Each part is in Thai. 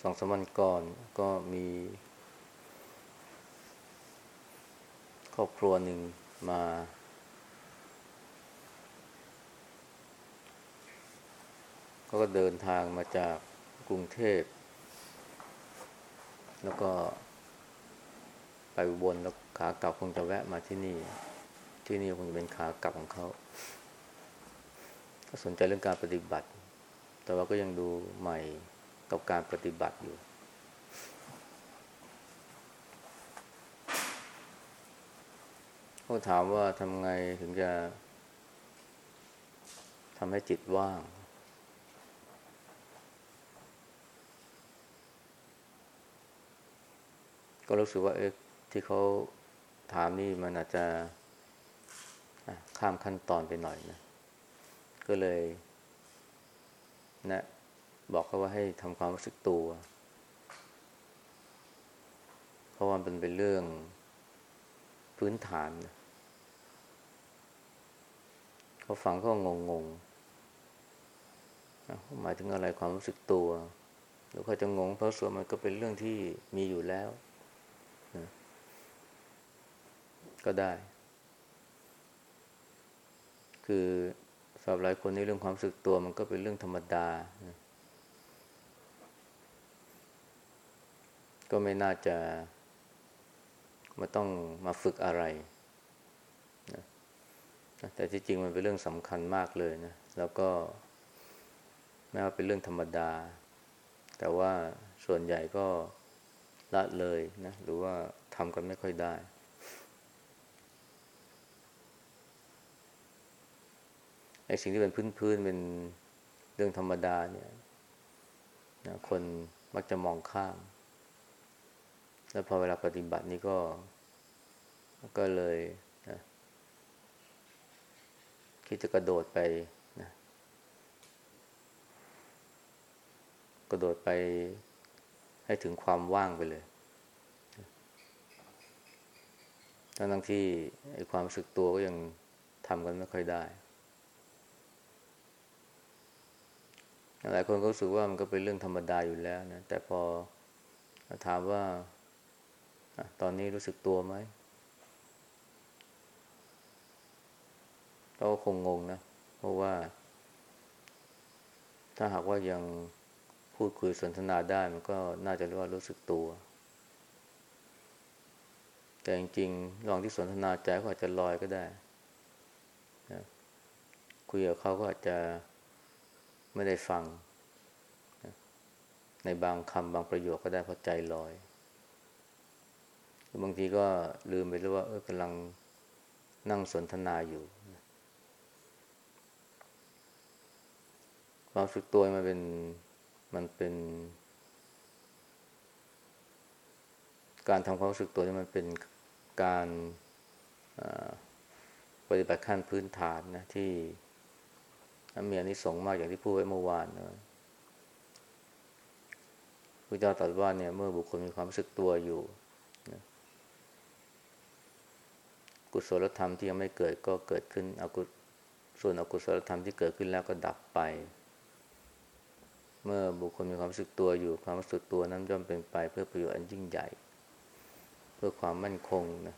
สองสามวันก่อนก็มี ครอบครัวหนึ่งมา ก็เดินทางมาจากกรุงเทพ แล้วก็ไปอุบนแล้วขากลับคงจะแวะมาที่นี่ ที่นี่คงจะเป็นขากลับของเขาก็สนใจเรื่องการปฏิบัติ แต่ว่าก็ยังดูใหม่ กับการปฏิบัติอยู่ เขาถามว่าทำไงถึงจะทำให้จิตว่าง ก็รู้สึกว่าเอ๊ะที่เขาถามนี่มันอาจจะข้ามขั้นตอนไปหน่อยนะ ก็เลย นะ บอกเขาว่าให้ทำความรู้สึกตัว เพราะว่ามันเป็นเรื่องพื้นฐานนะเขาฟังก็งงงหมายถึงอะไรความรู้สึกตัว หรือเขาจะงง เพราะส่วนมันก็เป็นเรื่องที่มีอยู่แล้วนะก็ได้ คือสำหรับหลายคนในเรื่องความรู้สึกตัวมันก็เป็นเรื่องธรรมดานะ ก็ไม่น่าจะมาต้องมาฝึกอะไรนะแต่ที่จริงมันเป็นเรื่องสำคัญมากเลยนะ แล้วก็แม้ว่าเป็นเรื่องธรรมดา แต่ว่าส่วนใหญ่ก็ละเลยนะ หรือว่าทำกันไม่ค่อยได้ ไอ้สิ่งที่เป็นพื้นๆเป็นเรื่องธรรมดาเนี่ยนะคนมักจะมองข้าม แล้วพอเวลาปฏิบัตินี่ก็ ก็เลยนะคิดจะกระโดดไปนะกระโดดไปให้ถึงความว่างไปเลยทั้งทั้งที่ไอ้ความรู้สึกตัวก็ยังทำกันไม่ค่อยได้ หลายคนก็รู้สึกว่ามันก็เป็นเรื่องธรรมดาอยู่แล้วนะ แต่พอถามว่า ตอนนี้รู้สึกตัวไหมเราก็คงงงนะ เพราะว่า ถ้าหากว่ายังพูดคุยสนทนาได้มันก็น่าจะเรียกว่ารู้สึกตัว แต่จริงๆลองที่สนทนาใจก็อาจจะลอยก็ได้นะคุยกับเขาก็อาจจะไม่ได้ฟังนะในบางคำบางประโยคก็ได้เพราะใจลอย บางทีก็ลืมไปแล้วว่าเออกำลังนั่งสนทนาอยู่ความรู้สึกตัวมันเป็นมันเป็น การทำความรู้สึกตัวนี่มันเป็นการปฏิบัติขั้นพื้นฐานนะที่มีอนิสงส์มากอย่างที่พูดไว้เมื่อวานนะพระเจ้าตรัสว่าเนี่ยเมื่อบุคคลมีความรู้สึกตัวอยู่ กุศลธรรมที่ยังไม่เกิดก็เกิดขึ้นอกุส่วนอกุศลธรรมที่เกิดขึ้นแล้วก็ดับไป เมื่อบุคคลมีความรู้สึกตัวอยู่ความรู้สึกตัวนั้นย่อมเป็นไป เพื่อประโยชน์อันยิ่งใหญ่ เพื่อความมั่นคงนะ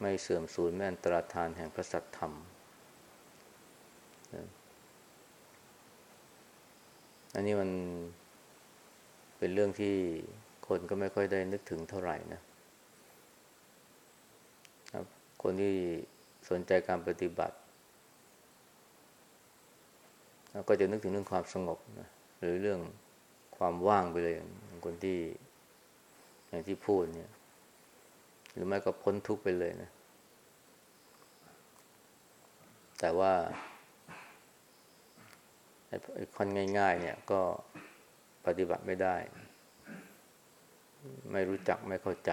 ไม่เสื่อมสูญไม่อันตรธานแห่งพระสัตธรรมอันนี้มันเป็นเรื่องที่คนก็ไม่ค่อยได้นึกถึงเท่าไหร่นะ คนที่สนใจการปฏิบัติก็จะนึกถึงเรื่องความสงบนะหรือเรื่องความว่างไปเลยคนที่อย่างที่พูดเนี่ย หรือไม่ก็พ้นทุกข์ไปเลยนะ แต่ว่าไอ้คนง่าย ๆ เนี่ยก็ปฏิบัติไม่ได้ ไม่รู้จักไม่เข้าใจ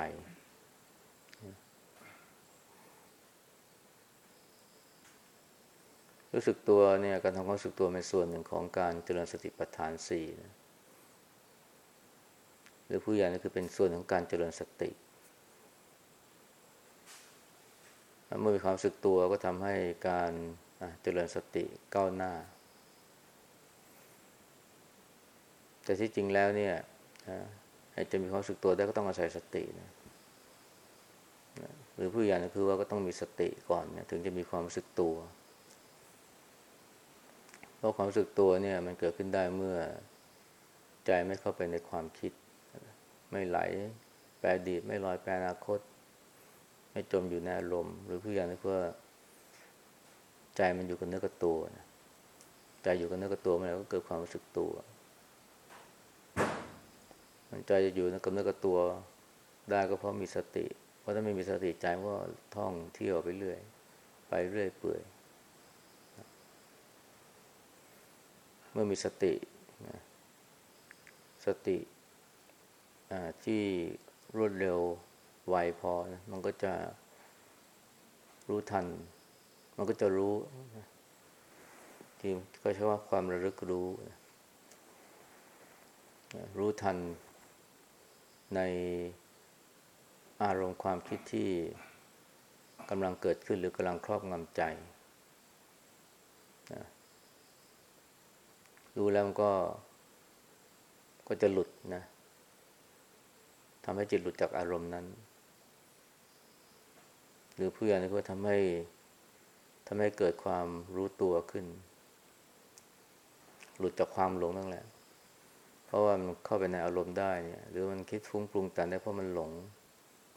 รู้สึกตัวเนี่ยการทำความรู้สึกตัวเป็นส่วนหนึ่งของการเจริญสติปัฏฐานสี่นะหรือผู้ใหญ่นี่คือเป็นส่วนของการเจริญสติ เมื่อมีความรู้สึกตัวก็ทำให้การเจริญสติก้าวหน้า แต่ที่จริงแล้วเนี่ยจะมีความรู้สึกตัวได้ก็ต้องอาศัยสตินะหรือผู้ใหญ่ก็คือว่าก็ต้องมีสติก่อนนี่ยถึงจะมีความรู้สึกตัว เพราะความรู้สึกตัวเนี่ย มันเกิดขึ้นได้เมื่อใจไม่เข้าไปในความคิด ไม่ไหล แปรดีไม่ลอยแปรอนาคต ไม่จมอยู่ในอารมณ์ หรือผู้ใหญ่ก็คือว่าใจมันอยู่กับเนื้อกับตัวนะใจอยู่กับเนื้อกับตัวมันแล้วก็เกิดความรู้สึกตัว มันใจจะอยู่กับเนื้อกับตัว ได้ก็เพราะมีสติ เพราะถ้าไม่มีสติใจก็ท่องเที่ยวไปเรื่อย ไปเรื่อยเปื่อย มื่อมีสติสติที่รวดเร็วไวพอนะมันก็จะรู้ทัน มันก็จะรู้ที่ก็ใช้ว่าความระลึกรู้ รู้ทันในอารมณ์ความคิดที่กำลังเกิดขึ้นหรือกำลังครอบงำใจ รู้แล้วมันก็ ก็จะหลุดนะทำให้จิตหลุดจากอารมณ์นั้น หรือเพื่อนก็ทำให้ทำให้เกิดความรู้ตัวขึ้น หลุดจากความหลงนั่นแหละ เพราะว่ามันเข้าไปในอารมณ์ได้เนี่ย หรือมันคิดฟุ้งปรุงแต่งได้เพราะมันหลง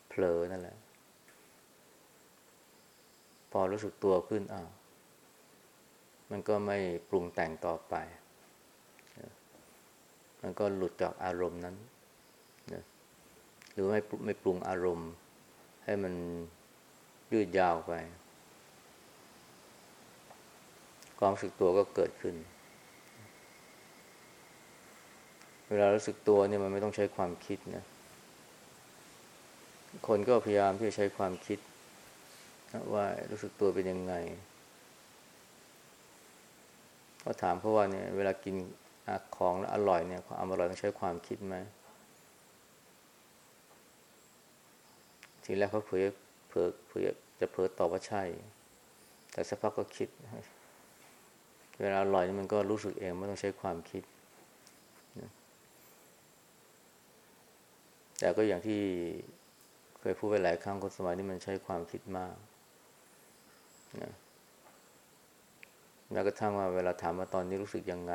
เผลอนั่นแหละ พอรู้สึกตัวขึ้นอ้าวมันก็ไม่ปรุงแต่งต่อไป มันก็หลุดจากอารมณ์นั้นนะหรือไม่ไม่ปรุงอารมณ์ ให้มันยืดยาวไป ความรู้สึกตัวก็เกิดขึ้น เวลารู้สึกตัวเนี่ยมันไม่ต้องใช้ความคิดนะ คนก็พยายามที่จะใช้ความคิดว่ารู้สึกตัวเป็นยังไง ก็ถามเพราะว่าเนี่ย เวลากิน ของแล้วอร่อยเนี่ยความอร่อยต้องใช้ความคิดไหมทีแรกเขาเผยเผยเผยจะเผยตอบว่าใช่ แต่สักพักก็คิด เวลาอร่อยมันก็รู้สึกเองไม่ต้องใช้ความคิด แต่ก็อย่างที่เคยพูดไปหลายครั้งคนสมัยนี้มันใช้ความคิดมากนะแม้กระทั่งว่าเวลาถามว่าตอนนี้รู้สึกยังไง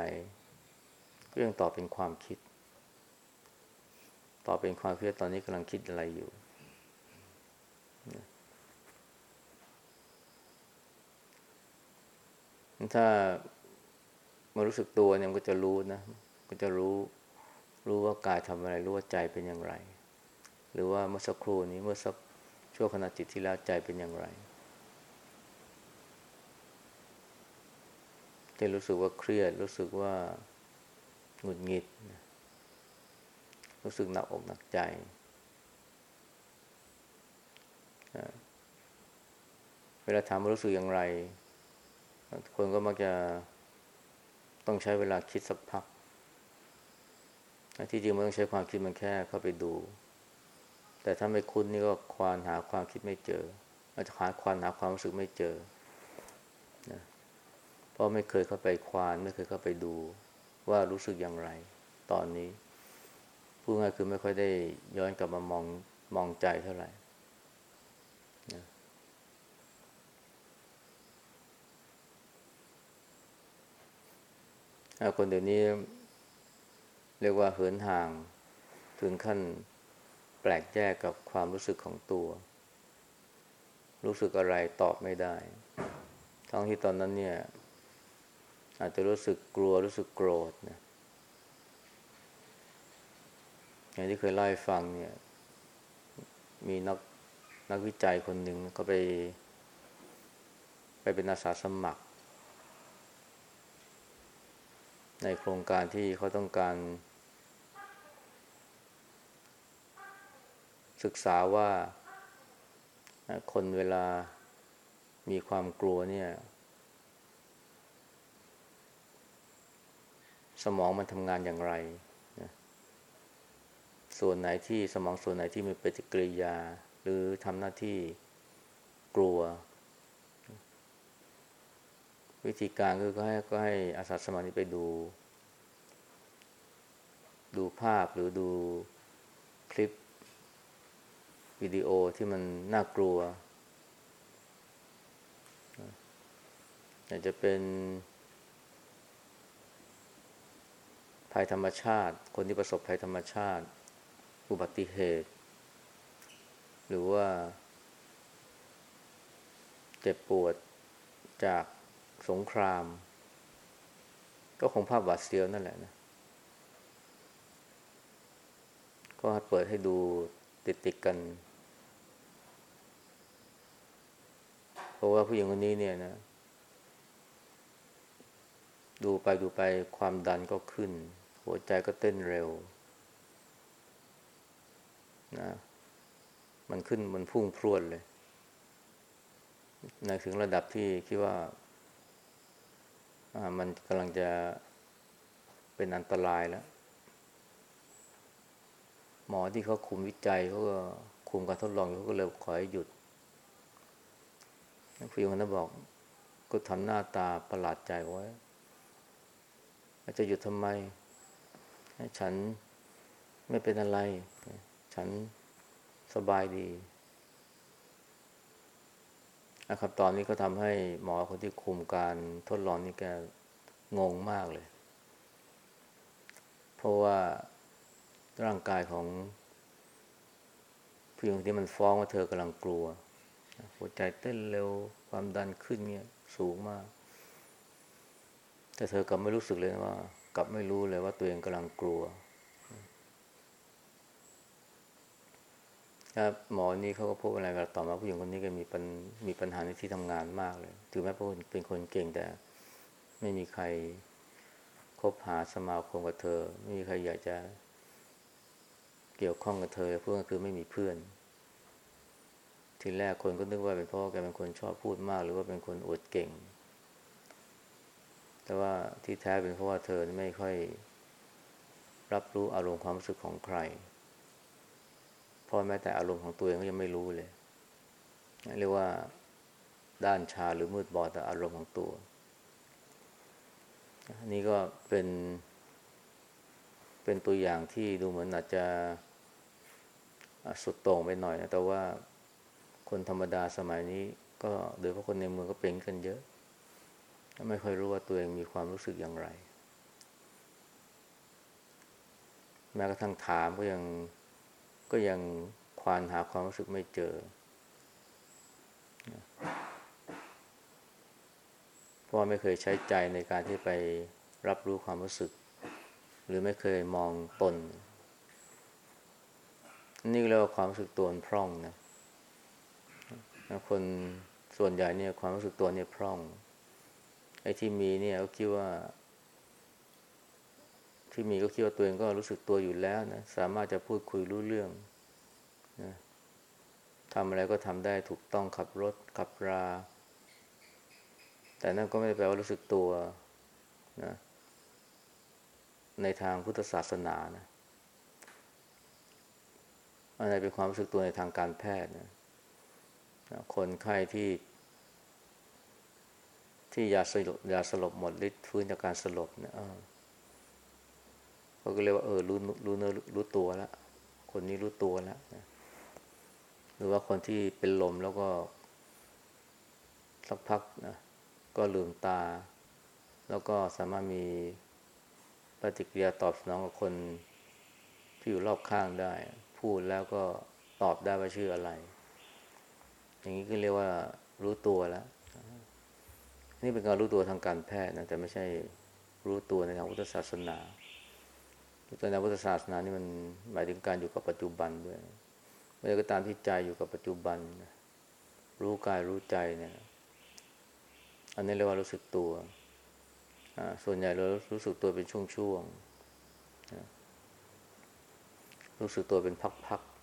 ก็ยังต่อเป็นความคิด ต่อเป็นความคิดตอนนี้กำลังคิดอะไรอยู่ ถ้ามารู้สึกตัวเนี่ยมันก็จะรู้นะก็จะรู้รู้ว่ากายทำอะไร รู้ว่าใจเป็นอย่างไร หรือว่าเมื่อสักครู่นี้เมื่อสักช่วงขณะจิตที่แล้วใจเป็นอย่างไรจะรู้สึกว่าเครียดรู้สึกว่า หงุดหงิด รู้สึกหนักอกหนักใจ เวลาถามว่ารู้สึกอย่างไร คนก็มักจะต้องใช้เวลาคิดสักพัก ที่จริงมันต้องใช้ความคิดมันแค่เข้าไปดู แต่ถ้าไม่คุ้นนี่ก็ควานหาความคิดไม่เจอ อาจจะหาควานหาความรู้สึกไม่เจอนะเพราะไม่เคยเข้าไปควานไม่เคยเข้าไปดู ว่ารู้สึกอย่างไร ตอนนี้พูดง่ายคือไม่ค่อยได้ย้อนกลับมามองมองใจเท่าไหร่นะคนเดี๋ยวนี้ เรียกว่าเหินห่าง ถึงขั้นแปลกแยกกับความรู้สึกของตัว รู้สึกอะไรตอบไม่ได้ ทั้งที่ตอนนั้นเนี่ย อาจจะรู้สึกกลัวรู้สึกโกรธนะอย่างที่เคยเล่าให้ฟังเนี่ย มีนักนักวิจัยคนหนึ่งก็ไป ไปเป็นอาสาสมัคร ในโครงการที่เขาต้องการ ศึกษาว่าคนเวลามีความกลัวเนี่ย สมองมันทำงานอย่างไรนะส่วนไหนที่สมองส่วนไหนที่มีปฏิกิริยา หรือทำหน้าที่กลัว วิธีการคือก็ให้ก็ให้อาสาสมัครนี้ไปดู ดูภาพหรือดูคลิปวิดีโอที่มันน่ากลัวอาจจะเป็น ภัยธรรมชาติ คนที่ประสบภัยธรรมชาติ อุบัติเหตุ หรือว่า เจ็บปวดจากสงคราม ก็คงภาพหวาดเสียวนั่นแหละนะ ก็เปิดให้ดูติดติดกัน เพราะว่าผู้หญิงคนนี้เนี่ยนะดูไปดูไปความดันก็ขึ้น หัวใจก็เต้นเร็วนะมันขึ้นมันพุ่งพรวดเลยในถึงระดับที่คิดว่ามันกำลังจะเป็นอันตรายแล้ว หมอที่เขาคุมวิจัยเขาก็คุมการทดลองเขาก็เลยขอให้หยุดผู้หญิงคนนั้นบอกก็ทำหน้าตาประหลาดใจไว้จะหยุดทำไม ฉันไม่เป็นอะไร ฉันสบายดีนะครับตอนนี้ก็ทำให้หมอคนที่คุมการทดลองนี่แกงงมากเลย เพราะว่าร่างกายของผู้หญิงที่มันฟ้องว่าเธอกำลังกลัว หัวใจเต้นเร็วความดันขึ้นเนี่ยสูงมาก แต่เธอกลับไม่รู้สึกเลยว่า กลับไม่รู้เลยว่าตัวเองกำลังกลัวครับหมอนี่เขาก็พบอะไรกันต่อมาผู้หญิงคนนี้ก็มีปัญมีปัญหาในที่ทำงานมากเลยถึงแม้เป็นคนเก่งแต่ ไม่มีใครคบหาสมาคมกับเธอ ไม่มีใครอยากจะเกี่ยวข้องกับเธอเพื่อนคือไม่มีเพื่อน ทีแรกคนก็นึกว่าเป็นเพราะแกเป็นคนชอบพูดมาก หรือว่าเป็นคนอวดเก่ง แต่ว่าที่แท้เป็นเพราะว่าเธอไม่ค่อยรับรู้อารมณ์ความรู้สึกของใคร เพราะแม้แต่อารมณ์ของตัวเองก็ยังไม่รู้เลย เรียกว่าด้านชาหรือมืดบอดแต่อารมณ์ของตัว นี่ก็เป็น เป็นตัวอย่างที่ดูเหมือนอาจจะสุดโต่งไปหน่อยนะ แต่ว่าคนธรรมดาสมัยนี้ ก็โดยเฉพาะคนในเมืองก็เป็นกันเยอะ ไม่ค่อยรู้ว่าตัวเองมีความรู้สึกอย่างไร แม้กระทั่งถามก็ยังก็ยังควานหาความรู้สึกไม่เจอ เพราะไม่เคยใช้ใจในการที่ไปรับรู้ความรู้สึก หรือไม่เคยมองตน นี่เรียกว่าความรู้สึกตัวพร่องนะคนส่วนใหญ่เนี่ยความรู้สึกตัวเนี่ยพร่อง ไอ้ที่มีเนี่ยก็คิดว่า ที่มีก็คิดว่าตัวเองก็รู้สึกตัวอยู่แล้วนะสามารถจะพูดคุยรู้เรื่องนะทำอะไรก็ทำได้ถูกต้องขับรถขับรา แต่นั่นก็ไม่ได้แปลว่ารู้สึกตัวนะในทางพุทธศาสนานะอะไรเป็นความรู้สึกตัวในทางการแพทย์นะคนไข้ที่ ที่ยาสลบยาสลบหมดฤทธิ์ฟื้นจากการสลบเนี่ยเขาก็เรียกว่าเออรู้รู้เนื้อรู้ตัวแล้วคนนี้รู้ตัวแล้วนะหรือว่าคนที่เป็นลมแล้วก็ สักพักนะก็ลืมตา แล้วก็สามารถมีปฏิกิริยาตอบสนองกับคนที่อยู่รอบข้างได้ พูดแล้วก็ตอบได้ว่าชื่ออะไร อย่างนี้ก็เรียกว่ารู้ตัวแล้ว นี่เป็นการรู้ตัวทางการแพทย์นะแต่ไม่ใช่รู้ตัวในทางพุทธศาสนาแต่ในพุทธศาสนานี่มันหมายถึงการอยู่กับปัจจุบันด้วยเมื่อก็ตามที่ใจอยู่กับปัจจุบันรู้กายรู้ใจเนี่ย อันนี้เรียกว่ารู้สึกตัวส่วนใหญ่เรารู้สึกตัวเป็นช่วงๆรู้สึกตัวเป็นพักๆ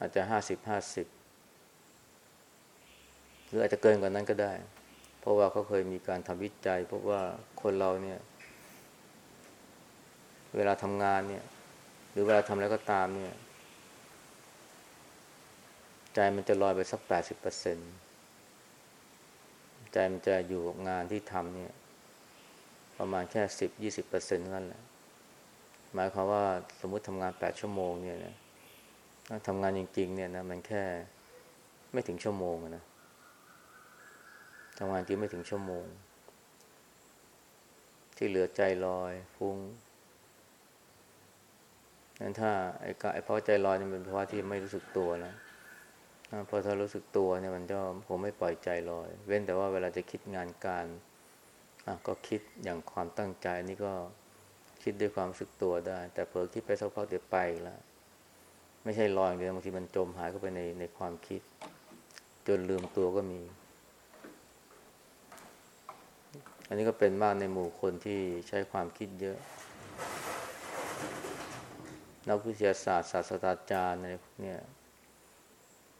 อาจจะห้าสิบห้าสิบ หรืออาจจะเกินกว่านั้นก็ได้ เพราะว่าเขาเคยมีการทำวิจัยพบว่าคนเราเนี่ย เวลาทำงานเนี่ย หรือเวลาทำอะไรก็ตามเนี่ย ใจมันจะลอยไปสักแปดสิบเปอร์เซ็นใจมันจะอยู่กับงานที่ทำเนี่ย ประมาณแค่สิบยี่สิบเปอร์เซ็นต์นั่นแหละหมายความว่าสมมุติทำงานแปดชั่วโมงเนี่ยนะทำงานจริง ๆ เนี่ยนะมันแค่ไม่ถึงชั่วโมงนะ ทำงานจริงไม่ถึงชั่วโมง ที่เหลือใจลอยฟุ้งนั้นถ้าไอ้ไอ้เพราะใจลอยนี่เป็นเพราะที่ไม่รู้สึกตัวแล้วพอถ้ารู้สึกตัวเนี่ยมันก็ผมไม่ปล่อยใจลอย เว้นแต่ว่าเวลาจะคิดงานการก็คิดอย่างความตั้งใจนี่ก็คิดด้วยความรู้สึกตัวได้ แต่เผลอคิดไปสักพักเดี๋ยวไปแล้วไม่ใช่ลอยอย่างเดียวบางทีมันจมหายเข้าไปในในความคิด จนลืมตัวก็มี อันนี้ก็เป็นมากในหมู่คนที่ใช้ความคิดเยอะ นักวิทยาศาสตร์ศาสตราจารย์อะไรเนี่ย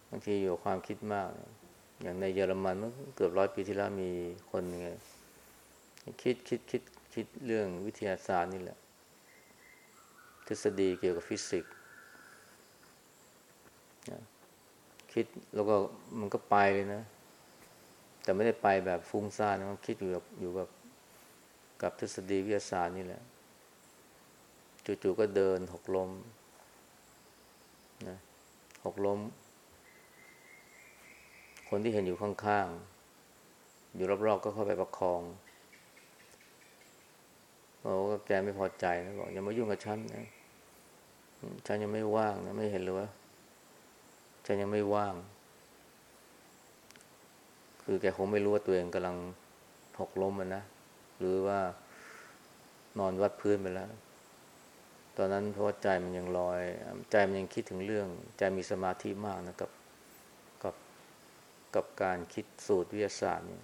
บางทีอยู่ความคิดมาก อย่างในเยอรมันเมื่อเกือบร้อยปีที่แล้วมีคนไงคิดคิดคิดคิดเรื่องวิทยาศาสตร์นี่แหละ ทฤษฎีเกี่ยวกับฟิสิกส์คิดแล้วก็มันก็ไปเลยนะ แต่ไม่ได้ไปแบบฟุ้งซ่านนะมันคิดอยู่กับอยู่กับกับทฤษฎีวิทยาศาสตร์นี่แหละจู่ๆก็เดินหกล้มนะหกล้ม คนที่เห็นอยู่ข้างๆ อยู่รอบๆก็เข้าไปประคองโอ้ก็แกไม่พอใจนะบอกอย่ามายุ่งกับฉันนะฉันยังไม่ว่างนะไม่เห็นหรือว่าฉันยังไม่ว่าง คือแกคงไม่รู้ว่าตัวเองกำลังหกล้มมันนะ หรือว่านอนวัดพื้นไปแล้ว ตอนนั้นเพราะว่าใจมันยังลอย ใจมันยังคิดถึงเรื่อง ใจมีสมาธิมากนะกับกับกับการคิดสูตรวิทยาศาสตร์เนี่ย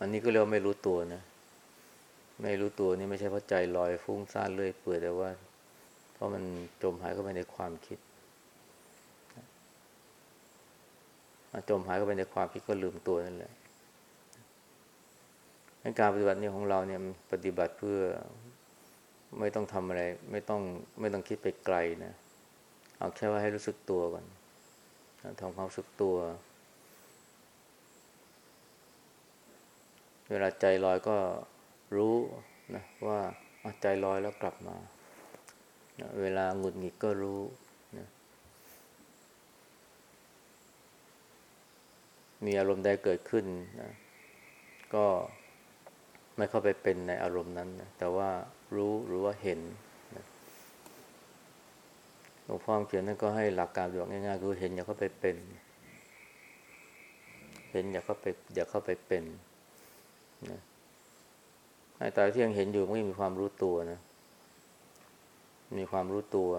อันนี้ก็เรียกว่าไม่รู้ตัวนะ ไม่รู้ตัวนี่ไม่ใช่เพราะใจลอยฟุ้งซ่านเรื่อยเปื่อยแต่ว่า เพราะมันจมหายเข้าไปในความคิด จมหายเข้าไปในความคิดก็ลืมตัวนั่นแหละการปฏิบัตินี้ของเราเนี่ยปฏิบัติเพื่อไม่ต้องทำอะไร ไม่ต้องไม่ต้องคิดไปไกลนะเอาแค่ว่าให้รู้สึกตัวก่อนทำความรู้สึกตัว เวลาใจลอยก็รู้นะว่าใจลอยแล้วกลับมา เวลาหงุดหงิดก็รู้นะ มีอารมณ์ใดเกิดขึ้นนะก็ไม่เข้าไปเป็นในอารมณ์นั้นนะแต่ว่ารู้หรือว่าเห็นหลวงพ่อเขียนนั่นก็ให้หลักการบอกง่ายๆคือเห็นอย่าเข้าไปเป็น เห็นอย่าเข้าไปอย่าเข้าไปเป็นนะไอ้ตาที่ยังเห็นอยู่มันมีความรู้ตัวนะ มีความรู้ตัว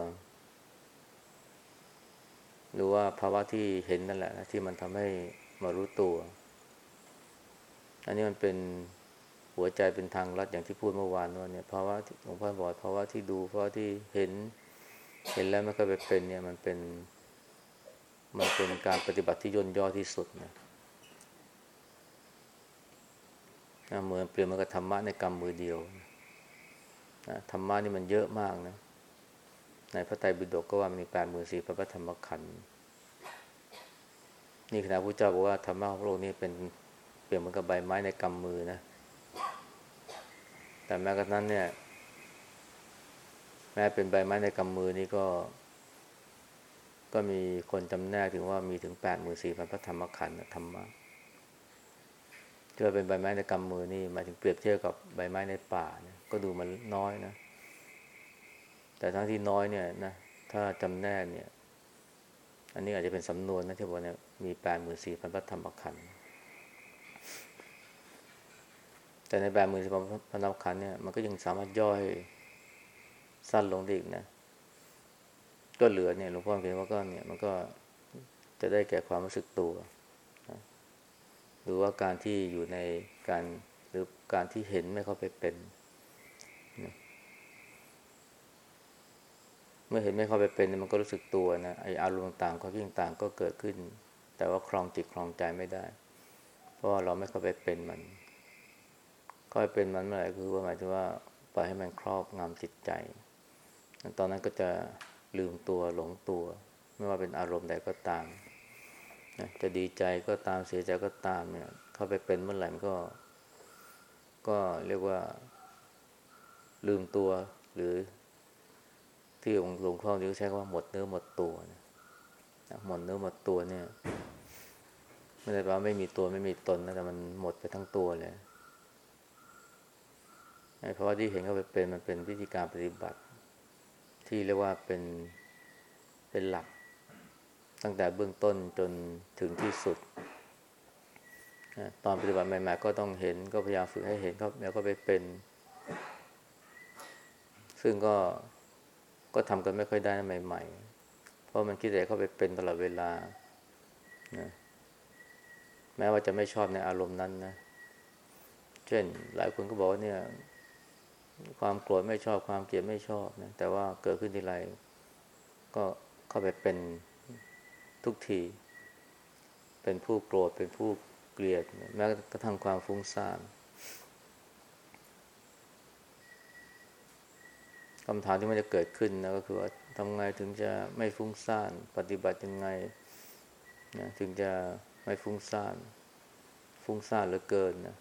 หรือว่าภาวะที่เห็นนั่นแหละนะที่มันทำให้ มารู้ตัว อันนี้มันเป็นหัวใจเป็นทางลัดอย่างที่พูดเมื่อวานว่าเนี่ยภาวะหลวงพ่อบอกภาวะที่ดูภาวะที่เห็น เห็นแล้วม่เคยไปเป็นเนี่ยมันเป็น มันเป็นการปฏิบัติที่ย่นย่อที่สุดนะนะเหมือนเปลี่ยนมันกับธรรมะในกรรมมือเดียวนะธรรมะนี่มันเยอะมากนะ ในพระไตรปิฎกก็ว่ามีแปดหมื่นสี่พระธรรมขันธ์ นี่ขณะพระเจ้าบอกว่าธรรมะของพระองค์นี่เป็นเปลี่ยนเหมือนกับใบไม้ในกำมือนะ แต่แม้กระนั้นเนี่ย แม้เป็นใบไม้ในกำมือนี่ก็ ก็มีคนจำแนกถึงว่ามีถึงแปดหมื่นสี่พันพระธรรมขันธ์ธรรมะที่ว่าเป็นใบไม้ในกำมือนี่หมายถึงเปรียบเทียบกับใบไม้ในป่าก็ดูมันน้อยนะ แต่ทั้งที่น้อยเนี่ยนะ ถ้าจำแนกเนี่ย อันนี้อาจจะเป็นสำนวนนะที่บอกเนี่ย มีแปดหมื่นสี่พันพระธรรมขันธ์แต่ในแปดหมื่นสี่พันพระธรรมขันธ์เนี่ยมันก็ยังสามารถย่อยสั้นลงได้อีกนะ ก็เหลือเนี่ยหลวงพ่อเขียนว่าก็เนี่ยมันก็จะได้แก่ความรู้สึกตัวหรือว่าการที่อยู่ในการหรือการที่เห็นไม่เข้าไปเป็นเมื่อเห็นไม่เข้าไปเป็นมันก็รู้สึกตัวนะไออารมณ์ต่างๆความคิดต่างก็เกิดขึ้น แต่ว่าคลองจิตคลองใจไม่ได้ เพราะว่าเราไม่เข้าไปเป็นมันเข้าไปเป็นมันเมื่อไหร่คือว่าหมายถึงว่าปล่อยให้มันครอบงำจิตใจ ตอนนั้นก็จะลืมตัวหลงตัว ไม่ว่าเป็นอารมณ์ใดก็ตามจะดีใจก็ตามเสียใจก็ตามเนี่ย เข้าไปเป็นเมื่อไหร่มันก็ ก็เรียกว่า ลืมตัวหรือที่หลวงพ่อที่ใช้คำว่าหมดเนื้อหมดตัวนะ หมดเนื้อหมดตัวเนี่ย ไม่ได้แปลว่าไม่มีตัวไม่มีตนนะแต่มันหมดไปทั้งตัวเลยเพราะว่าที่เห็นเขาไปเป็นมันเป็นวิธีการปฏิบัติ ที่เรียกว่าเป็นเป็นหลัก ตั้งแต่เบื้องต้นจนถึงที่สุดตอนปฏิบัติใหม่ ๆ ก็ต้องเห็นก็พยายามฝึกให้เห็นก็แล้วก็ไปเป็น ซึ่งก็ก็ทำกันไม่ค่อยได้ใหม่ ๆ ราะมันคิดแต่เข้าไปเป็นตลอดเวลานะแม้ว่าจะไม่ชอบในอารมณ์นั้นนะ เช่น หลายคนก็บอกว่าเนี่ย ความโกรธไม่ชอบความเกลียดไม่ชอบนะแต่ว่าเกิดขึ้นทีไรก็เข้าไปเป็นทุกที เป็นผู้โกรธเป็นผู้เกลียด แม้กระทั่งความฟุ้งซ่านคำถามที่มันจะเกิดขึ้นนะก็คือว่า ทำไงถึงจะไม่ฟุ้งซ่าน ปฏิบัติยังไงนะถึงจะไม่ฟุ้งซ่าน ฟุ้งซ่านเหลือเกินนะ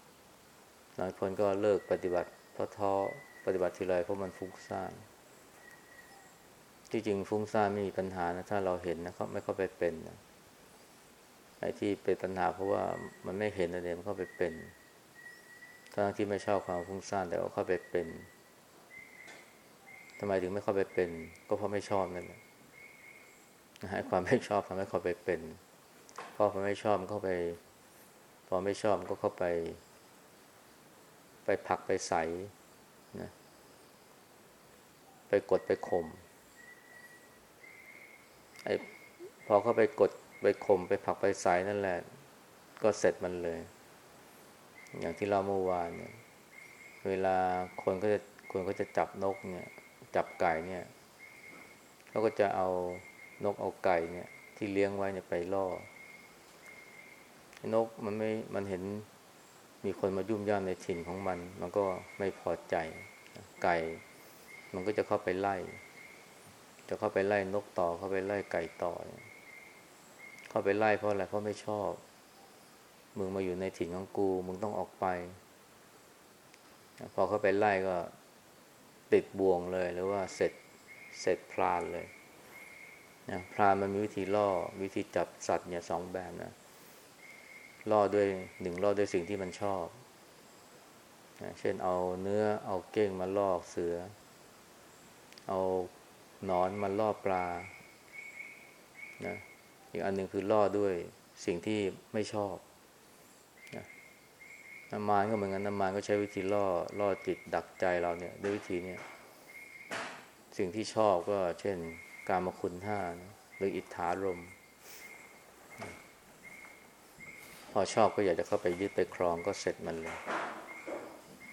หลายคนก็เลิกปฏิบัติเพราะท้อปฏิบัติทีไรเพราะมันฟุ้งซ่านที่จริงฟุ้งซ่านไม่มีปัญหานะถ้าเราเห็นนะเขาไม่เข้าไปเป็นนะไอ้ที่เป็นปัญหาเพราะว่ามันไม่เห็นอะไรมันเข้าไปเป็นทั้งที่ไม่ชอบความฟุ้งซ่านแต่ก็เข้าไปเป็น ทำไมถึงไม่เข้าไปเป็น ก็เพราะไม่ชอบนั่นแหละความไม่ชอบทำให้เข้าไปเป็นพอพอไม่ชอบเข้าไป พอไม่ชอบก็เข้าไป ไปผักไปใสนะไปกดไปข่มไอ้พอเข้าไปกดไปข่มไปผักไปใสนั่นแหละ ก็เสร็จมันเลย อย่างที่เราเมื่อวานเนี่ย เวลาคนก็จะคนก็จะจับนกเนี่ย จับไก่เนี่ยเขาก็จะเอานกเอาไก่เนี่ย ที่เลี้ยงไว้เนี่ยไปล่อนกมันไม่มันเห็นมีคนมายุ่มย่ามในถิ่นของมัน มันก็ไม่พอใจ ไก่ มันก็จะเข้าไปไล่ จะเข้าไปไล่นกต่อ เข้าไปไล่ไก่ต่อ เข้าไปไล่เพราะอะไร เพราะไม่ชอบ มึงมาอยู่ในถิ่นของกู มึงต้องออกไป พอเข้าไปไล่ก็ ติดบ่วงเลย หรือว่าเสร็จเสร็จพรานเลยนะพรานมันมีวิธีล่อวิธีจับสัตว์เนี่ยสองแบบนะล่อด้วยหนึ่งล่อด้วยสิ่งที่มันชอบเช่นเอาเนื้อเอาเก้งมาล่อเสือ เอานอนมาล่อปลานะอีกอันหนึ่งคือล่อด้วยสิ่งที่ไม่ชอบ มานก็เหมือนกันน้ำมานก็ใช้วิธีล่อล่อจิตดักใจเราเนี่ย ด้วยวิธีเนี้สิ่งที่ชอบก็เช่น การมาคุณท่าหรืออิทธารม พอชอบก็อยากจะเข้าไปยึดไปครองก็เสร็จมันเลย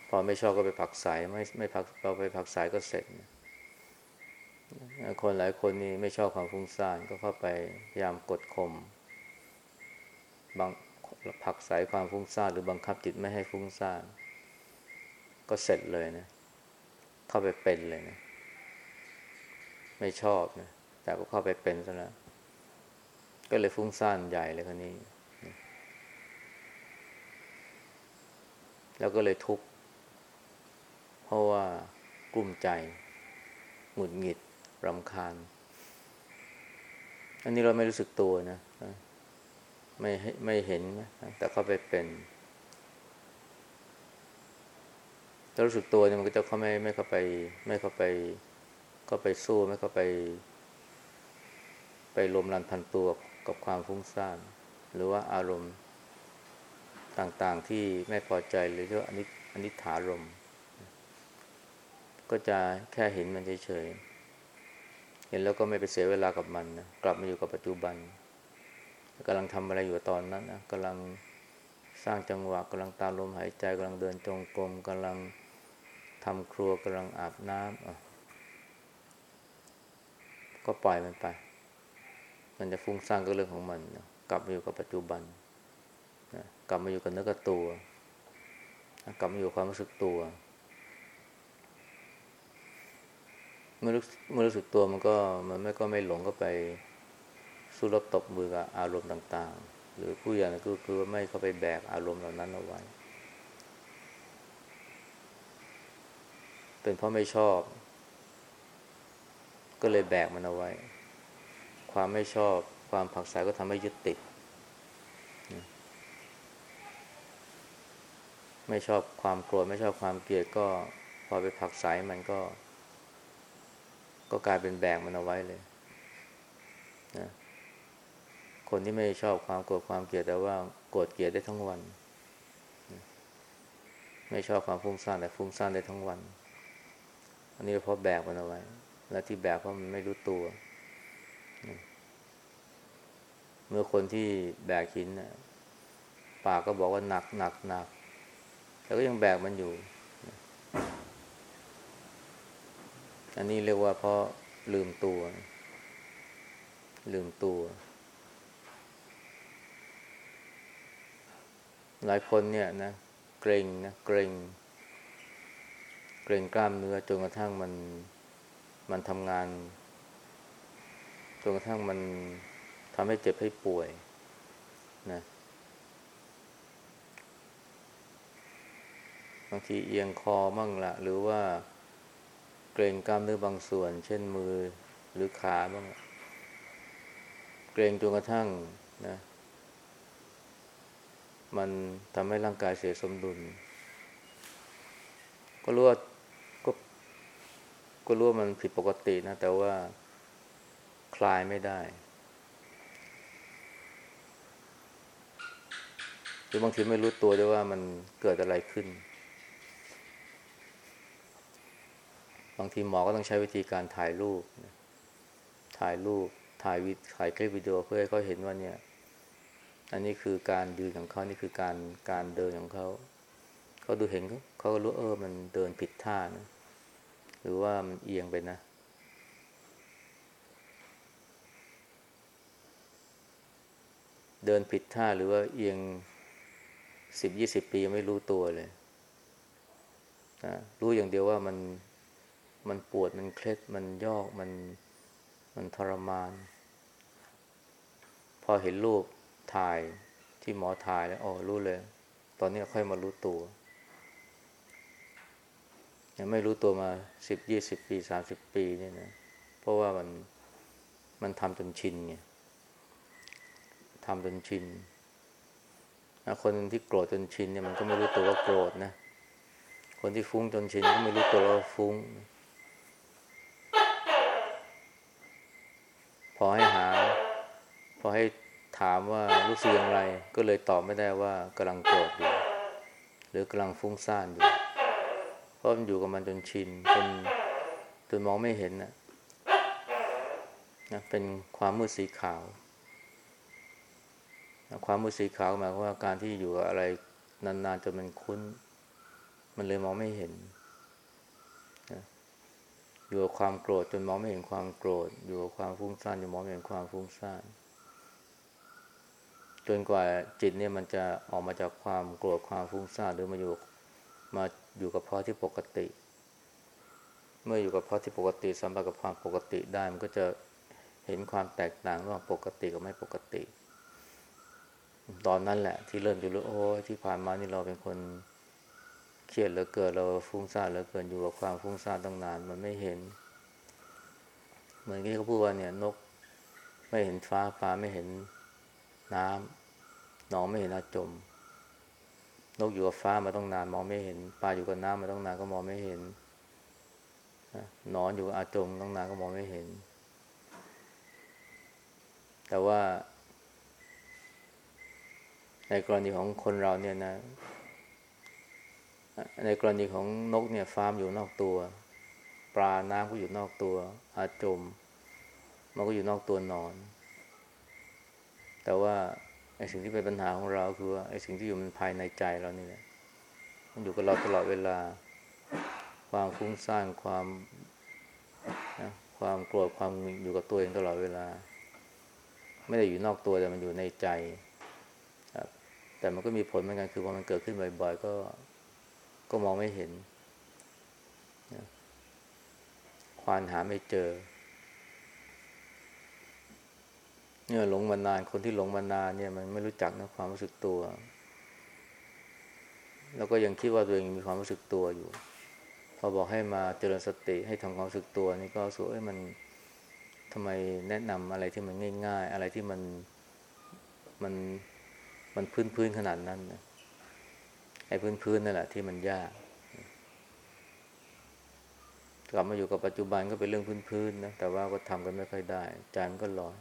พอไม่ชอบก็ไปผักสายไม่ไม่ผักเราไปผักสายก็เสร็จคนหลายคนนี่ไม่ชอบความฟุ้งซ่านก็เข้าไปพยายามกดข่มบาง ผักสายความฟุ้งซ่านหรือบังคับจิตไม่ให้ฟุ้งซ่านก็เสร็จเลยนะ เข้าไปเป็นเลยนะ ไม่ชอบนะ แต่ก็เข้าไปเป็นซะแล้วก็เลยฟุ้งซ่านใหญ่เลยคนนี้ แล้วก็เลยทุกข์เพราะว่ากลุ้มใจ หงุดหงิดรำคาญ อันนี้เราไม่รู้สึกตัวนะ ไม่ไม่เห็นนะแต่เข้าไปเป็นถ้ารู้สึกตัวเนี่ยมันก็จะเข้าไม่ไม่เข้าไป ไม่เข้าไป ก็ไปสู้ไม่เข้าไป ไปลมรันพันตัวกับความฟุ้งซ่านหรือว่าอารมณ์ต่างๆที่ไม่พอใจหรือเรียกว่าอนิอนิถารมก็จะแค่เห็นมันเฉยๆเห็นแล้วก็ไม่ไปเสียเวลากับมันนะกลับมาอยู่กับปัจจุบัน กำลังทำอะไรอยู่ตอนนั้นนะกำลังสร้างจังหวะกำลังตามลมหายใจกำลังเดินจงกรมกำลังทำครัวกำลังอาบน้ำก็ปล่อยมันไป มันจะฟุ้งซ่านก็เรื่องของมันนะกลับมาอยู่กับปัจจุบันกลับมาอยู่กับเนื้อกับตัว กลับมาอยู่ความรู้สึกตัว เมื่อรู้เมื่อรู้สึกตัวมันก็มันไม่ก็ไม่หลงก็ไป สู้รบตบมือกับอารมณ์ต่างๆ หรือผู้อย่างก็คือไม่เข้าไปแบกอารมณ์เหล่านั้นเอาไว้ เป็นเพราะไม่ชอบ ก็เลยแบกมันเอาไว้ ความไม่ชอบความผักสายก็ทำให้ยึดติด ไม่ชอบความโกรธไม่ชอบความเกลียดก็พอไปผักสายมันก็ ก็กลายเป็นแบกมันเอาไว้เลยนะ คนที่ไม่ชอบความโกรธความเกลียดแต่ว่าโกรธเกลียดได้ทั้งวัน ไม่ชอบความฟุ้งซ่านแต่ฟุ้งซ่านได้ทั้งวัน อันนี้เพราะแบกมันเอาไว้ และที่แบกเพราะมันไม่รู้ตัว เมื่อคนที่แบกหินนะปากก็บอกว่าหนักหนักหนักแต่ก็ยังแบกมันอยู่ อันนี้เรียกว่าเพราะลืมตัว ลืมตัว หลายคนเนี่ยนะเกรงนะเกรงเกรงกล้ามเนื้อจนกระทั่งมันมันทำงานจนกระทั่งมันทำให้เจ็บให้ป่วยนะบางทีเอียงคอมั่งละหรือว่าเกรงกล้ามเนื้อบางส่วน เช่นมือหรือขาบ้างเกรงจนกระทั่งนะ มันทำให้ร่างกายเสียสมดุล ก็รู้ว่าก็ก็รู้ว่ามันผิดปกตินะ แต่ว่าคลายไม่ได้หรือบางทีไม่รู้ตัวด้วยว่ามันเกิดอะไรขึ้น บางทีหมอก็ต้องใช้วิธีการถ่ายรูป ถ่ายรูป ถ่ายวิถ่ายคลิปวิดีโอเพื่อให้เขาเห็นว่าเนี่ย อันนี้คือการยืนของเขานี่คือการการเดินของเขา เขาดูเห็นเขาเขาก็รู้เออมันเดินผิดท่านะหรือว่ามันเอียงไปนะเดินผิดท่าหรือว่าเอียงสิบยี่สิบปีไม่รู้ตัวเลยนะรู้อย่างเดียวว่ามันมันปวดมันเคล็ดมันยอกมันมันทรมาน พอเห็นรูป ถ่ายที่หมอถ่ายแล้วอ๋อรู้เลย ตอนนี้ค่อยมารู้ตัวยังไม่รู้ตัวมาสิบยี่สิบปีสามสิบปีเนี่ยนะ เพราะว่ามันมันทำจนชินไงทำจนชินคนที่โกรธจนชินเนี่ยมันก็ไม่รู้ตัวว่าโกรธนะ คนที่ฟุ้งจนชินก็ไม่รู้ตัวว่าฟุ้งพ ถามว่ารู้สึกอย่างไร ก็เลยตอบไม่ได้ว่ากำลังโกรธอยู่ หรือกำลังฟุ้งซ่านอยู่เพราะมันอยู่กับมันจนชินจนจนมองไม่เห็นนะนะเป็นความมืดสีขาว ความมืดสีขาวหมายความว่าการที่อยู่อะไรนานๆจนมันคุ้น มันเลยมองไม่เห็นอยู่กับความโกรธจนมองไม่เห็นความโกรธ อยู่กับความฟุ้งซ่านจนมองไม่เห็นความฟุ้งซ่าน จนกว่าจิตเนี่ยมันจะออกมาจากความโกรธความฟุ้งซ่านหรือมาอยู่มาอยู่กับเพาะที่ปกติ เมื่ออยู่กับเพาะที่ปกติสัมผัสกับความปกติได้มันก็จะเห็นความแตกต่างระหว่างปกติกับไม่ปกติ ตอนนั้นแหละ ที่เริ่มจะรู้โอ้ที่ผ่านมานี่เราเป็นคนเครียดเหลือเกินเราฟุ้งซ่านเหลือเกินอยู่กับความฟุ้งซ่านตั้งนาน มันไม่เห็น เหมือนที่เขาพูดว่าเนี่ยนก ไม่เห็นฟ้าฟ้าไม่เห็น น้ำหนองไม่เห็นอาจมนกอยู่กับฟ้ามาต้องนานมองไม่เห็นปลาอยู่กับน้ำมาต้องนานก็มองไม่เห็นนอนอยู่กับอาจมต้องนานก็มองไม่เห็น แต่ว่า ในกรณีของคนเราเนี่ยนะ ในกรณีของนกเนี่ยฟาร์มอยู่นอกตัว ปลาน้ำก็อยู่นอกตัว อาจมมันก็อยู่นอกตัวนอน แต่ว่าไอ้สิ่งที่เป็นปัญหาของเราคือว่าไอ้สิ่งที่อยู่มันภายในใจเรานี่แหละมันอยู่กับเราตลอดเวลา ความฟุ้งซ่านความนะความโกรธความอยู่กับตัวเองตลอดเวลา ไม่ได้อยู่นอกตัวแต่มันอยู่ในใจแต่มันก็มีผลเหมือนกันคือพอมันเกิดขึ้นบ่อยๆ ก็ก็มองไม่เห็นควานหาไม่เจอ เนี่ยหลงมานานคนที่หลงมานานเนี่ย มันไม่รู้จักนะความรู้สึกตัว แล้วก็ยังคิดว่าตัวเองมีความรู้สึกตัวอยู่ พอบอกให้มาเจริญสติให้ทำความรู้สึกตัว นี่ก็สึกเอ้ยมันทำไมแนะนำอะไรที่มันง่าย ๆ อะไรที่มันมันมันพื้นพื้นๆขนาดนั้นนะไอ้พื้นพื้นๆนั่นแหละที่มันยากกลับมาอยู่กับปัจจุบันก็เป็นเรื่องพื้นๆนะแต่ว่าก็ทำกันไม่ค่อยได้ ใจมันก็ลอย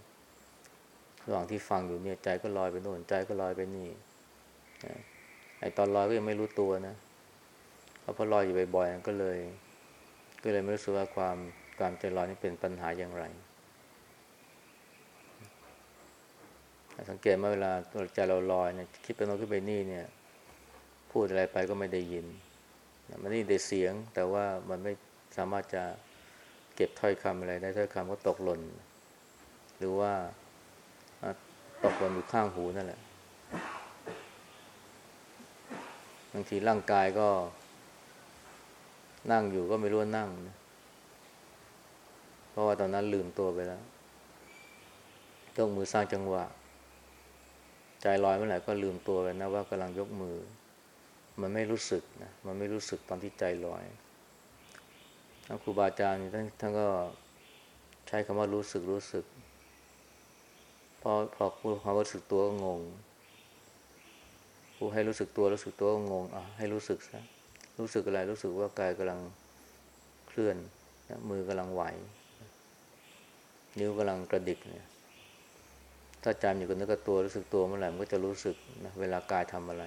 ระหว่างที่ฟังอยู่เนี่ยใจก็ลอยไปโน่นใจก็ลอยไปนี่ไอ้ตอนลอยก็ยังไม่รู้ตัวนะเพราะลอยอยู่บ่อยๆก็เลย ก็เลยไม่รู้สึกว่าความความใจลอยนี่เป็นปัญหาอย่างไร สังเกตมื่อเวลาใจเราลอยเนี่ยคิดไปโน้นคิดไปนี่เนี่ย พูดอะไรไปก็ไม่ได้ยิน มันได้ยินแต่เสียง แต่ว่ามันไม่สามารถจะเก็บถ้อยคำอะไรได้ถ้อยคำก็ตกหล่น หรือว่า ตกหล่นอยู่ข้างหูนั่นแหละ บางทีร่างกายก็ นั่งอยู่ก็ไม่รู้ว่านั่งนะเพราะว่าตอนนั้นลืมตัวไปแล้วยกมือสร้างจังหวะ ใจลอยเมื่อไหร่ก็ลืมตัวไปนะว่ากำลังยกมือ มันไม่รู้สึกนะมันไม่รู้สึกตอนที่ใจลอยครูบาอาจารย์ท่านท่านก็ใช้คำว่ารู้สึกรู้สึก พอพอพูดคำว่ารู้สึกตัวก็งงพูดให้รู้สึกตัวรู้สึกตัวก็งงอะให้รู้สึกซะรู้สึกอะไรรู้สึกว่ากายกำลังเคลื่อนมือกำลังไหว นิ้วกำลังกระดิกเนี่ย ถ้าจำอยู่กับเนื้อกับตัวรู้สึกตัวเมื่อไหร่มันก็จะรู้สึกนะเวลากายทำอะไร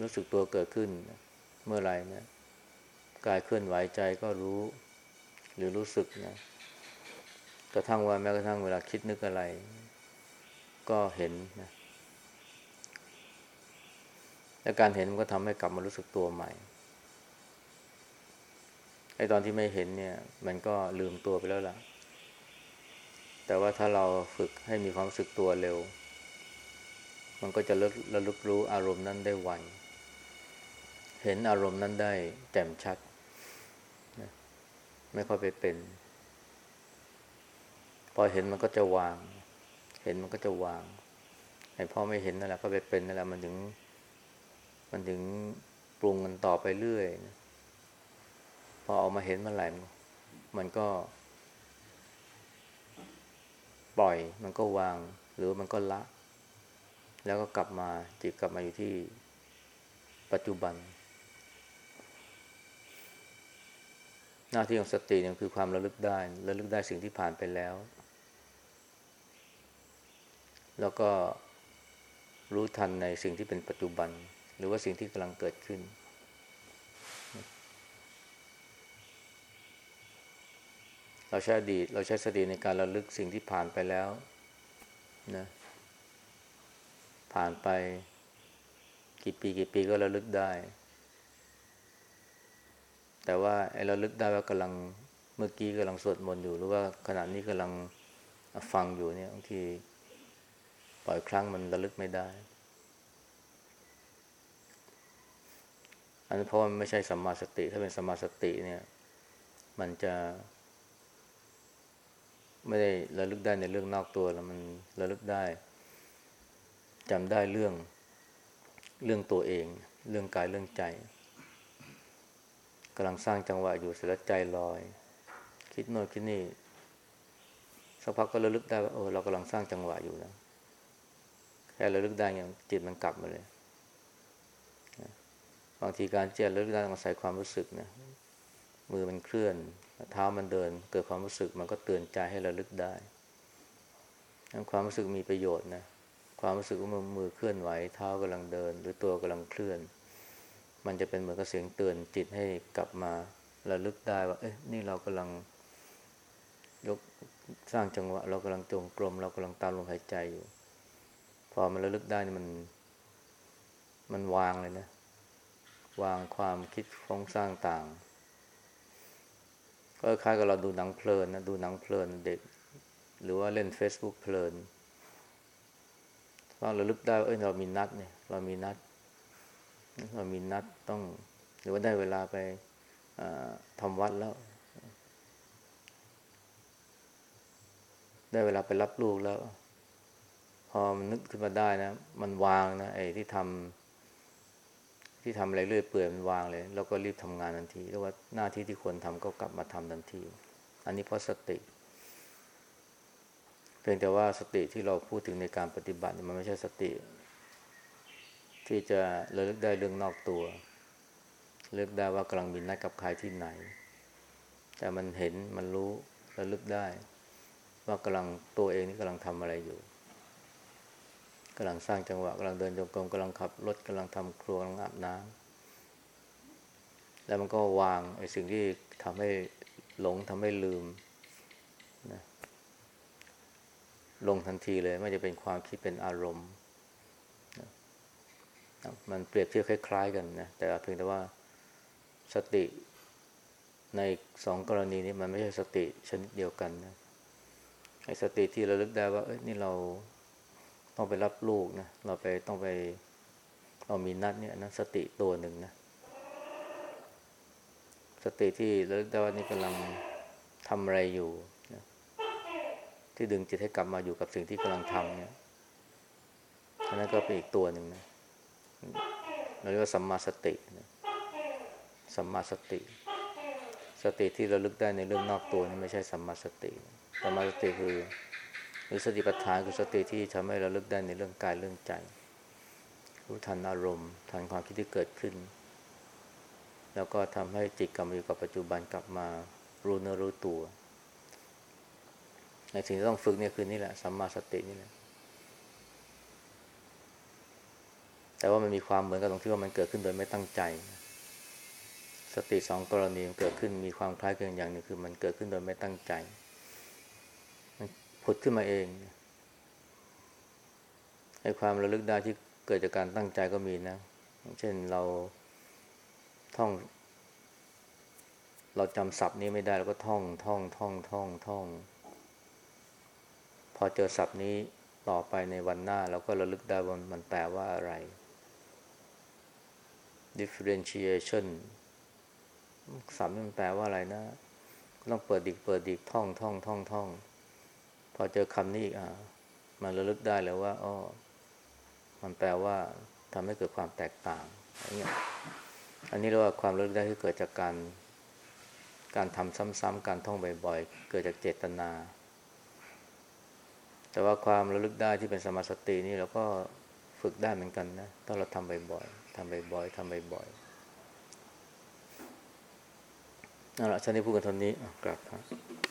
รู้สึกตัวเกิดขึ้น เมื่อไหร่เนี่ยกายเคลื่อนไหวใจก็รู้ หรือรู้สึกนะ กระทั่งว่าแม้กระทั่งเวลาคิดนึกอะไร ก็เห็นนะและการเห็นมันก็ทำให้กลับมารู้สึกตัวใหม่ไอ้ตอนที่ไม่เห็นเนี่ย มันก็ลืมตัวไปแล้วล่ะ แต่ว่าถ้าเราฝึกให้มีความรู้สึกตัวเร็ว มันก็จะระลึกรู้อารมณ์นั้นได้ไวเห็นอารมณ์นั้นได้แจ่มชัด ไม่ค่อยไปเป็น พอเห็นมันก็จะวาง เห็นมันก็จะวางไอ้พอไม่เห็นนั่นแหละก็ไปเป็นนั่นแหละมันถึง มันถึงปรุงมันต่อไปเรื่อยนะพอออกมาเห็นเมื่อไหร่มันก็ ปล่อย มันก็วาง หรือมันก็ละ แล้วก็กลับมาจิตกลับมาอยู่ที่ปัจจุบัน หน้าที่ของสติเนี่ยคือความระลึกได้ระลึกได้สิ่งที่ผ่านไปแล้ว แล้วก็รู้ทันในสิ่งที่เป็นปัจจุบัน หรือว่าสิ่งที่กำลังเกิดขึ้น เราใช้อดีตเราใช้สติในการระลึกสิ่งที่ผ่านไปแล้วนะผ่านไปกี่ปีกี่ปีก็ระลึกได้ แต่ว่าไอ้ราลึกได้ว่ากำลังเมื่อกี้กำลังสวดมนต์อยู่ หรือว่าขณะนี้กำลังฟังอยู่เนี่ยบางที ปล่อยครั้งมันระลึกไม่ได้ อันนี้เพราะว่ามันไม่ใช่สัมมาสติ ถ้าเป็นสัมมาสติเนี่ย มันจะ ไม่ได้ระลึกได้ในเรื่องนอกตัวแล้วมันระลึกได้จำได้เรื่องเรื่องตัวเอง เรื่องกายเรื่องใจกำลังสร้างจังหวะอยู่เสร็จแล้วใจลอย คิดโน่นคิดนี่สักพักก็ระลึกได้ว่าโอ้เรากำลังสร้างจังหวะอยู่นะแค่ระลึกได้อย่างจิตมันกลับมาเลยบางทีการเจริญระลึกได้ต้องอาศัยความรู้สึกนะมือมันเคลื่อน เท้ามันเดิน เกิดความรู้สึกมันก็เตือนใจให้ระลึกได้ความรู้สึกมีประโยชน์นะความรู้สึกว่ามือเคลื่อนไหวเท้ากำลังเดิน หรือตัวกำลังเคลื่อน มันจะเป็นเหมือนกับเสียงเตือนจิตให้กลับมาระลึกได้ว่า เอ้ยนี่เรากำลัง ยกสร้างจังหวะ เรากำลังจงกรมเรากำลังตามลมหายใจอยู่ พอมันระลึกได้นี่มัน มันวางเลยนะ วางความคิดฟ้องสร้างต่าง ก็คล้ายกับเราดูหนังเพลินนะดูหนังเพลินเด็ก หรือว่าเล่น Facebook เพลินก็ระลึกได้เอ้ยเรามีนัดเนี่ย เรามีนัด เรามีนัดต้อง หรือว่าได้เวลาไปทำวัดแล้ว ได้เวลาไปรับลูกแล้ว พอมันนึกขึ้นมาได้นะ มันวางนะไอ้ที่ทำที่ทำอะไรเรื่อยเปื่อยมันวางเลย แล้วก็รีบทำงานทันทีเรียกว่าหน้าที่ที่ควรทำก็กลับมาทำทันที อันนี้เพราะสติเพียงแต่ว่าสติที่เราพูดถึงในการปฏิบัติมันไม่ใช่สติ ที่จะระลึกได้เรื่องนอกตัวเลือกได้ว่ากำลังมีนัดกับใครที่ไหน แต่มันเห็นมันรู้ระลึกได้ ว่ากำลังตัวเองนี่กำลังทำอะไรอยู่ กำลังสร้างจังหวะกำลังเดินจงกรมกำลังขับรถกำลังทำครัวกำลังอาบน้ำแล้วมันก็วางไอ้สิ่งที่ทำให้หลงทำให้ลืมนะลงทันทีเลยไม่จะเป็นความคิดเป็นอารมณ์นะมันเปรียบเทียบคล้าย ๆ กันนะแต่เพียงแต่ว่าสติในสองกรณีนี้มันไม่ใช่สติชนิดเดียวกันนะไอ้สติที่ระลึกได้ว่าเอ้ยนี่เรา ต้องไปรับลูกนะ เราไปต้องไปเรามีนัดเนี่ยนะสติตัวหนึ่งนะ สติที่ระลึกได้ว่านี่กำลังทำอะไรอยู่นะที่ดึงจิตให้กลับมาอยู่กับสิ่งที่กำลังทำเนี่ยอันนั้นก็เป็นอีกตัวหนึ่งนะเราเรียกว่าสัมมาสตินะสัมมาสติ สติที่เระลึกได้ในเรื่องนอกตัวนี่ไม่ใช่สัมมาสติ สัมมาสติคือ รือสติปัฏฐานคือสติที่ทำให้เระลึกได้ในเรื่องกายเรื่องใจ รู้ทันอารมณ์ ทันความคิดที่เกิดขึ้น แล้วก็ทำให้จิตกลับมาอยู่กับปัจจุบันกลับมารู้เนื้อรู้ตัว ในสิ่งที่ต้องฝึกเนี่ยคือนี่แหละสัมมาสตินี่แหละแต่ว่ามันมีความเหมือนกับตรงที่ว่ามันเกิดขึ้นโดยไม่ตั้งใจ สติสองกรณีมันเกิดขึ้นมีความคล้ายกันอย่างหนึ่งคือมันเกิดขึ้นโดยไม่ตั้งใจ ผุดขึ้นมาเองไอ้ความระลึกได้ที่เกิดจากการตั้งใจก็มีนะ เช่นเราท่อง เราจำศัพท์นี้ไม่ได้เราก็ท่องท่องท่องท่องท่อง พอเจอศัพท์นี้ต่อไปในวันหน้าเราก็ระลึกได้ว่ามันแปลว่าอะไร differentiation สัมมันแปลว่าอะไรนะ ต้องเปิดดิกเปิดดิกท่องท่องท่องท่อง พอเจอคำนี้อีกอะมันระลึกได้แล้วว่าอ๋อมันแปลว่าทำให้เกิดความแตกต่างอะไรเงี้ยอันนี้เรียกว่าความระลึกได้ที่เกิดจากการ การทำซ้ำๆการท่องบ่อยๆ เกิดจากเจตนา แต่ว่าความระลึกได้ที่เป็นสมาสตินี่เราก็ฝึกได้เหมือนกันนะถ้าเราทำบ่อยๆทำบ่อยๆทำบ่อยๆเอาละฉันนี้พูดกันเท่านี้กลับครับ